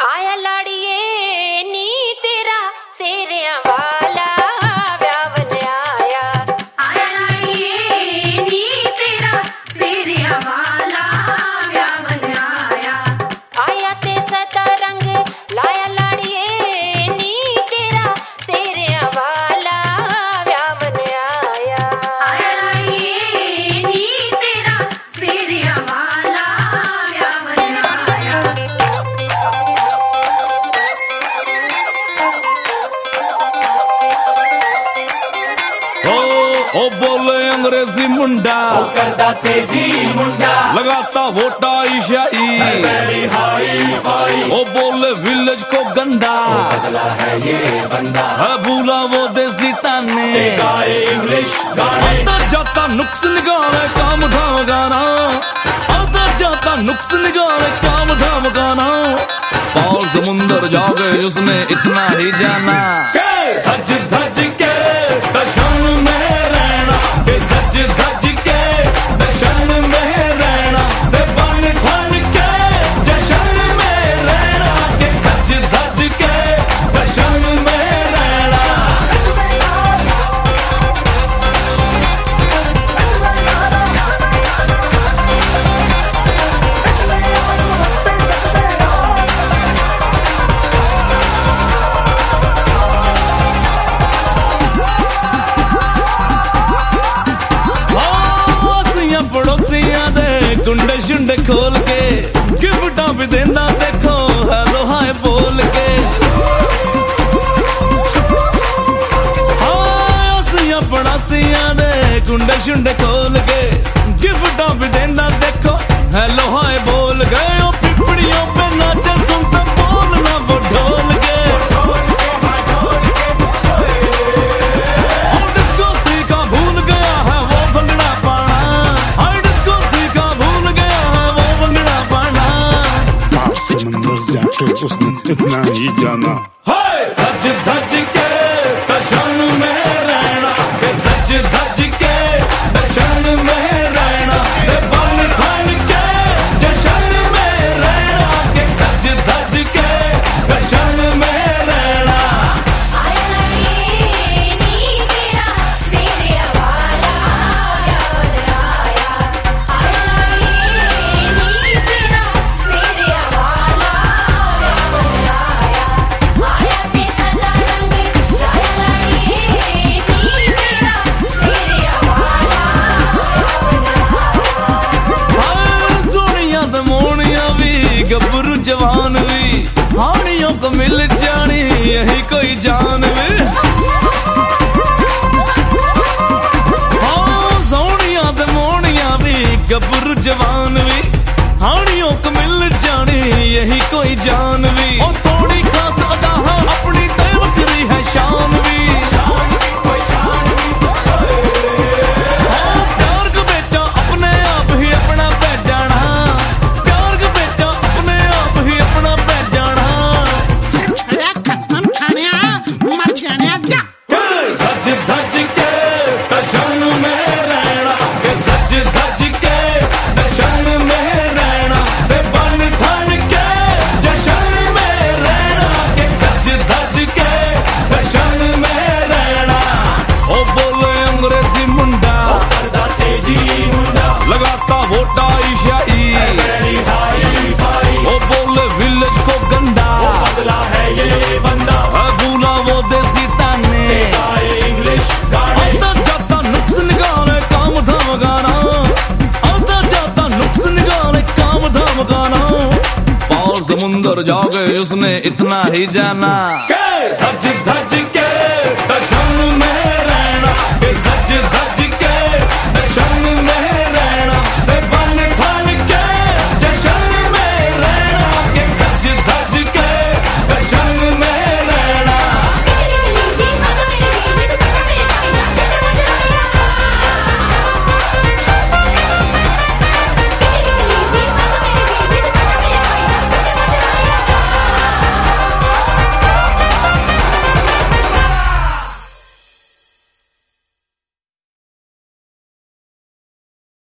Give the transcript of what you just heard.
आया लाड़िए। ओ बोले अंग्रेज़ी मुंडा। ओ करदा तेज़ी मुंडा। लगाता वोटा ईशाई। ओ बोले विलेज को गंदा है ये बंदा। है भूला वो देसी ताने। गाए इंग्लिश गाए अंदर जाता नुक्स निगारे काम धाम गाना। अंदर जाता नुक्स निगारे काम धाम गाना। पाल समुंदर जागे उसने इतना ही जाना। सच धन ਸ਼ੁੰਡ ਖੋਲ ਕੇ ਗਿਫਟਾਂ ਵੀ ਦਿੰਦਾ ਦੇਖੋ ਹੈਲੋ ਹਾਏ ਬੋਲ ਕੇ। ਹਾਂ, ਅਸੀਂ ਆਪਣਾ ਸਿਆਂ ਖੋਲ ਕੇ ਗਿਫਟਾਂ ਵੀ ਦਿੰਦਾ ਦੇਖੋ ਹੈਲੋ ਹਾਏ ਬੋਲ じゃな。समुंदर जाओगे उसने इतना ही जाना। सच धज